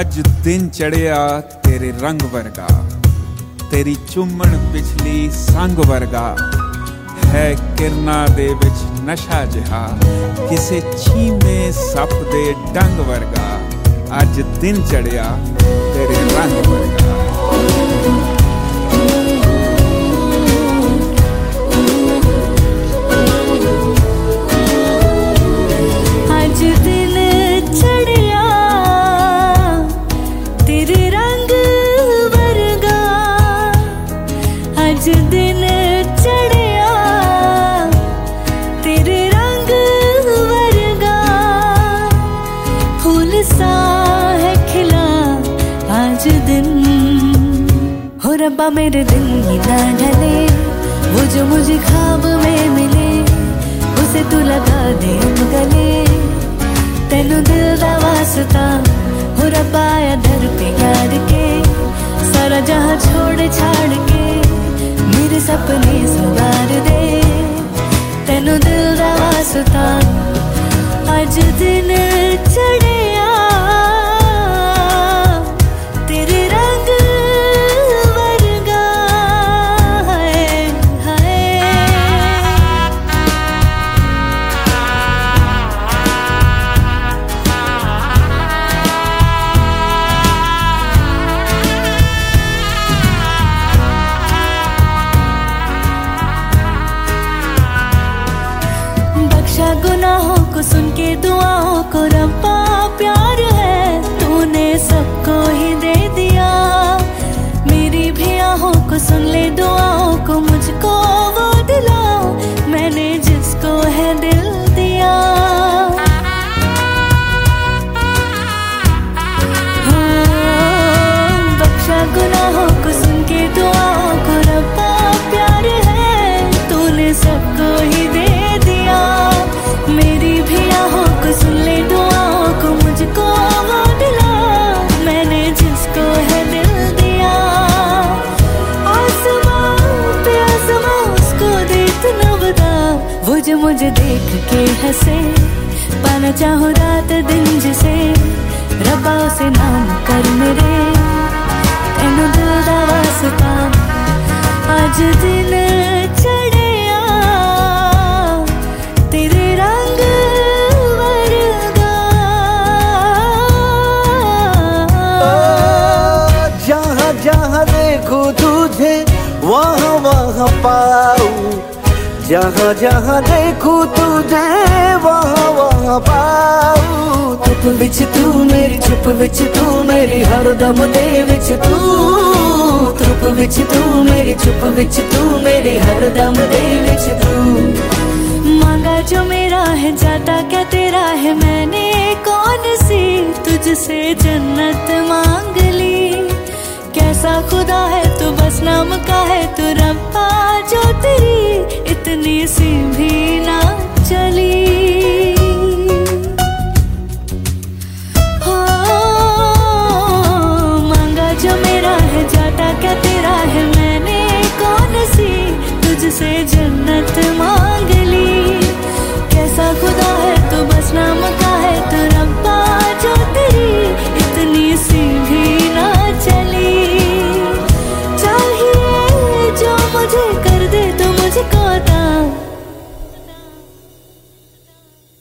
ਅੱਜ ਦਿਨ ਚੜਿਆ ਤੇਰੇ ਰੰਗ ਵਰਗਾ। ਤੇਰੀ ਚੁੰਮਣ ਪਿਛਲੀ ਸੰਗ ਵਰਗਾ। ਹੈ ਕਿਰਨਾ ਦੇ ਵਿੱਚ ਨਸ਼ਾ ਜਿਹਾ। ਕਿਸੇ ਛੀਮੇ ਸੱਪ ਦੇ ਡੰਗ ਵਰਗਾ। ਅੱਜ ਦਿਨ ਚੜਿਆ ਤੇਰੇ ਰੰਗ ਵਰਗਾ। रब्बा मेरे दिल में ना ढले वो जो मुझे खाब में मिले, उसे तू लगा दे गले। तेन दिल का वास्ता हो रब्बा या दर पे यार के, सारा जहाँ छोड़ छाड़ के, मेरे सपने संवार दे। तेन दिल का वास्ता अज दिन चढ़े गुनाहों को सुन के दुआओं को रब्बा प्यार मुझे देख के हंसे। पाना चाहो रात दिन जिसे रबा उसे नाम कर मेरे। तेनों दिल दा वास्ता जहाँ जहाँ देखो तुझे, वहाँ वहाँ पाऊँ। चुप विच तू मेरी, चुप बिच तू मेरी, हर दम दे बिच तू। चुप विच तू मेरी, चुप बिच तू मेरी, हर दम दे विच तू। मांगा जो मेरा है जाता क्या तेरा है? मैंने कौन सी तुझसे जन्नत मांग? कैसा खुदा है, तू बस नाम का है, तू रब्बा, जो तेरी इतनी सी भी ना चली।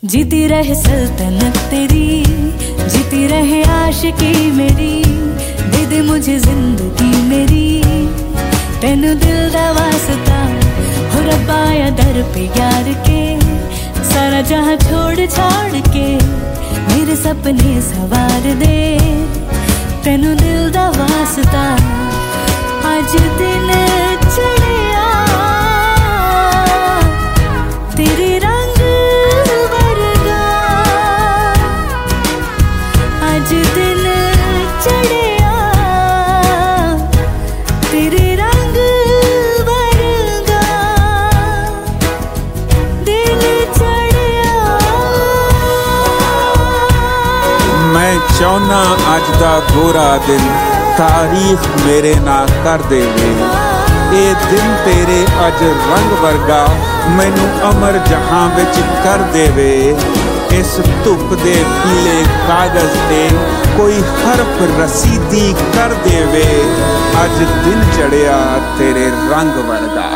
जीती रहे सल्तनत तेरी, जीती रहे आशिकी मेरी, दे दे मुझे ज़िंदगी मेरी। तेनू दिल दा वास्ता, हो रब्बा या दर पे यार के, सारा जहाँ छोड़ छाड़ के, मेरे सपने सवार दे। तेनू दिल दा वास्ता, आज दिन ਸ਼ੌਨਾ ਅੱਜ ਦਾ ਗੋਰਾ ਦਿਨ ਤਾਰੀਖ ਮੇਰੇ ਨਾਲ ਕਰ ਦੇਵੇ। ਇਹ ਦਿਨ ਤੇਰੇ ਅੱਜ ਰੰਗ ਵਰਗਾ ਮੈਨੂੰ ਅਮਰ ਜਹਾਂ ਵਿੱਚ ਕਰ ਦੇਵੇ। ਇਸ ਧੁੱਪ ਦੇ ਪੀਲੇ ਕਾਗਜ਼ ਤੇ ਕੋਈ ਹਰਫ ਰਸੀਦੀ ਕਰ ਦੇਵੇ। ਅੱਜ ਦਿਨ ਚੜਿਆ ਤੇਰੇ ਰੰਗ ਵਰਗਾ।